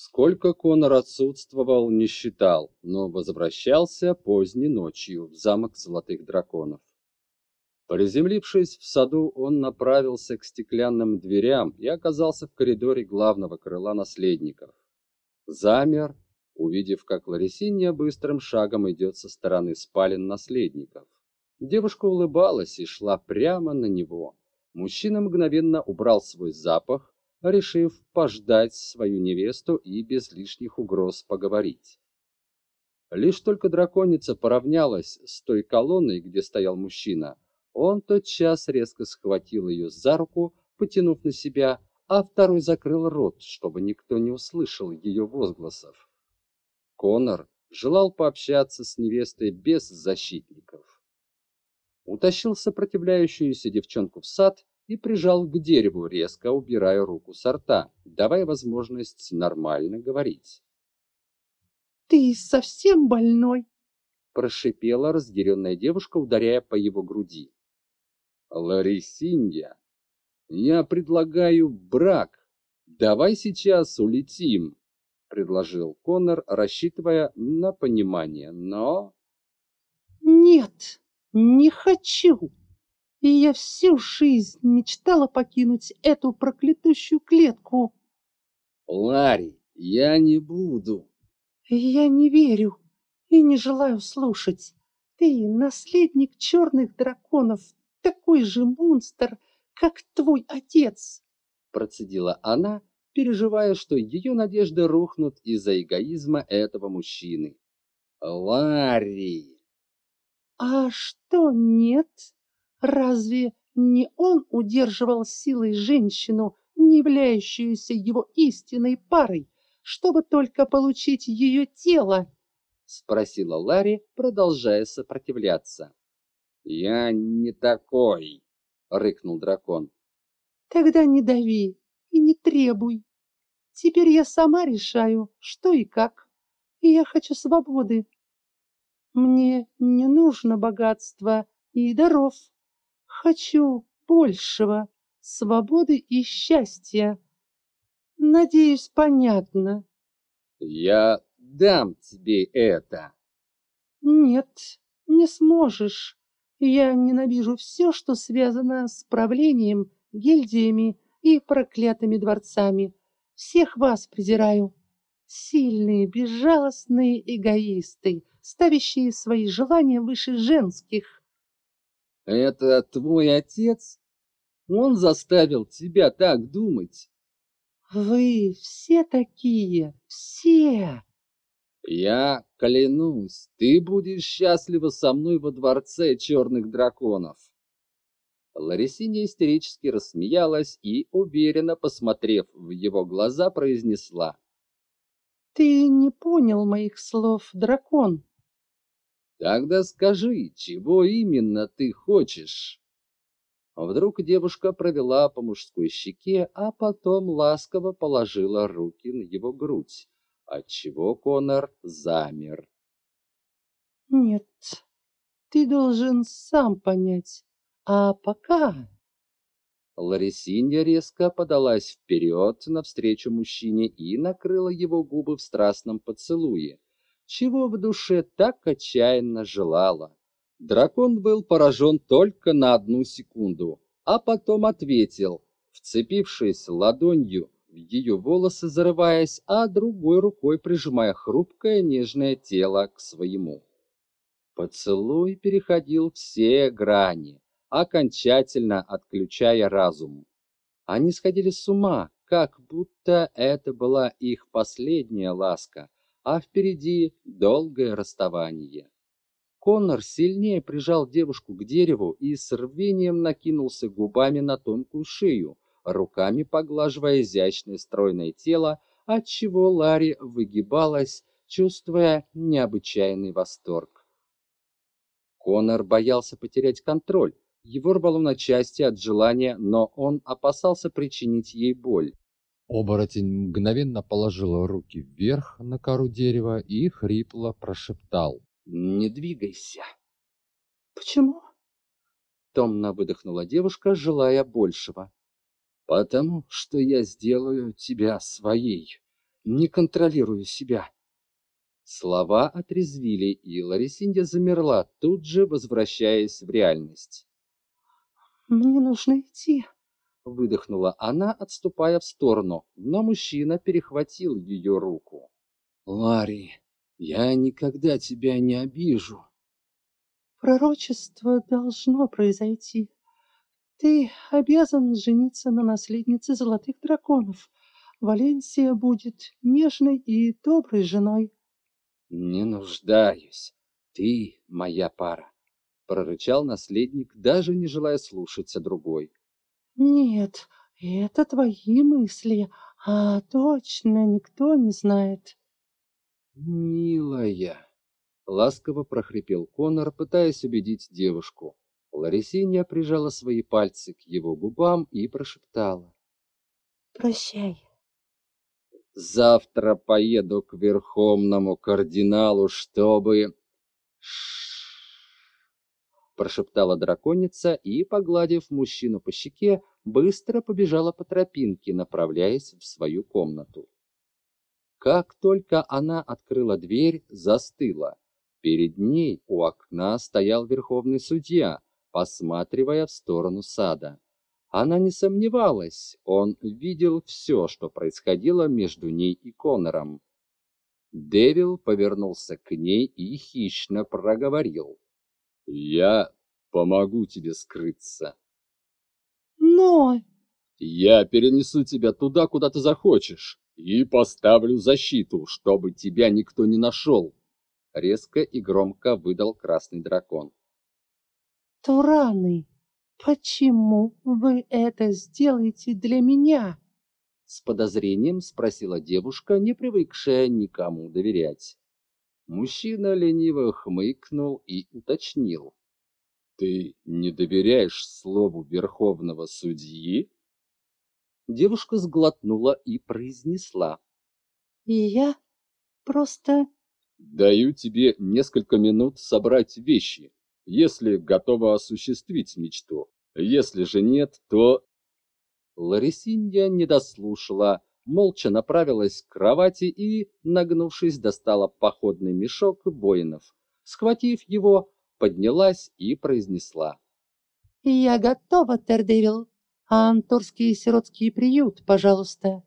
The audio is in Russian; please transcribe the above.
Сколько Конор отсутствовал, не считал, но возвращался поздней ночью в замок Золотых Драконов. Приземлившись в саду, он направился к стеклянным дверям и оказался в коридоре главного крыла наследников. Замер, увидев, как Ларисинья быстрым шагом идет со стороны спален наследников. Девушка улыбалась и шла прямо на него. Мужчина мгновенно убрал свой запах, решив пождать свою невесту и без лишних угроз поговорить. Лишь только драконица поравнялась с той колонной, где стоял мужчина, он тотчас резко схватил ее за руку, потянув на себя, а второй закрыл рот, чтобы никто не услышал ее возгласов. Конор желал пообщаться с невестой без защитников. Утащил сопротивляющуюся девчонку в сад и прижал к дереву, резко убирая руку с рта, давая возможность нормально говорить. «Ты совсем больной?» – прошипела разъяренная девушка, ударяя по его груди. Ларисинья, я предлагаю брак. Давай сейчас улетим, предложил Конор, рассчитывая на понимание, но... Нет, не хочу. И я всю жизнь мечтала покинуть эту проклятущую клетку. Ларри, я не буду. Я не верю и не желаю слушать. Ты наследник черных драконов, такой же монстр, как твой отец!» Процедила она, переживая, что ее надежды рухнут из-за эгоизма этого мужчины. «Ларри!» «А что нет? Разве не он удерживал силой женщину, не являющуюся его истинной парой, чтобы только получить ее тело?» — спросила Ларри, продолжая сопротивляться. «Я не такой!» — рыкнул дракон. «Тогда не дави и не требуй. Теперь я сама решаю, что и как. И я хочу свободы. Мне не нужно богатства и даров. Хочу большего, свободы и счастья. Надеюсь, понятно. Я дам тебе это. Нет, не сможешь. Я ненавижу все, что связано с правлением, гильдиями и проклятыми дворцами. Всех вас презираю. Сильные, безжалостные эгоисты, ставящие свои желания выше женских. Это твой отец? Он заставил тебя так думать? Вы все такие, все. Я клянусь, ты будешь счастлива со мной во дворце черных драконов. Ларисинья истерически рассмеялась и, уверенно посмотрев в его глаза, произнесла. «Ты не понял моих слов, дракон». «Тогда скажи, чего именно ты хочешь?» Вдруг девушка провела по мужской щеке, а потом ласково положила руки на его грудь отчего Конор замер. «Нет, ты должен сам понять. А пока...» Ларисинья резко подалась вперед навстречу мужчине и накрыла его губы в страстном поцелуе, чего в душе так отчаянно желала. Дракон был поражен только на одну секунду, а потом ответил, вцепившись ладонью в ее волосы зарываясь, а другой рукой прижимая хрупкое нежное тело к своему. Поцелуй переходил все грани, окончательно отключая разум. Они сходили с ума, как будто это была их последняя ласка, а впереди долгое расставание. Коннор сильнее прижал девушку к дереву и с рвением накинулся губами на тонкую шею, руками поглаживая изящное стройное тело, отчего Ларри выгибалась, чувствуя необычайный восторг. Конор боялся потерять контроль. Его рвало на части от желания, но он опасался причинить ей боль. Оборотень мгновенно положил руки вверх на кору дерева и хрипло прошептал. «Не двигайся!» «Почему?» Томно выдохнула девушка, желая большего потому что я сделаю тебя своей. не контролирую себя. Слова отрезвили, и Ларисинья замерла, тут же возвращаясь в реальность. «Мне нужно идти», — выдохнула она, отступая в сторону, но мужчина перехватил ее руку. «Ларри, я никогда тебя не обижу». «Пророчество должно произойти. Ты обязан жениться на наследнице золотых драконов. Валенсия будет нежной и доброй женой». «Не нуждаюсь. Ты моя пара», — прорычал наследник, даже не желая слушать о другой. «Нет, это твои мысли, а точно никто не знает». «Милая», — ласково прохрипел Конор, пытаясь убедить девушку. Ларисинья прижала свои пальцы к его губам и прошептала. «Прощай». Завтра поеду к верховному кардиналу, чтобы... прошептала драконица и, погладив мужчину по щеке, быстро побежала по тропинке, направляясь в свою комнату. Как только она открыла дверь, застыла. Перед ней у окна стоял верховный судья, посматривая в сторону сада. Она не сомневалась, он видел все, что происходило между ней и Конором. Дэвил повернулся к ней и хищно проговорил. «Я помогу тебе скрыться». «Но...» «Я перенесу тебя туда, куда ты захочешь, и поставлю защиту, чтобы тебя никто не нашел», — резко и громко выдал красный дракон. «Тураны!» «Почему вы это сделаете для меня?» С подозрением спросила девушка, не привыкшая никому доверять. Мужчина лениво хмыкнул и уточнил. «Ты не доверяешь слову верховного судьи?» Девушка сглотнула и произнесла. «И я просто...» «Даю тебе несколько минут собрать вещи если готова осуществить мечту. Если же нет, то... Ларисинья не дослушала, молча направилась к кровати и, нагнувшись, достала походный мешок воинов. Схватив его, поднялась и произнесла. «Я готова, Тердевил. Антурский сиротский приют, пожалуйста».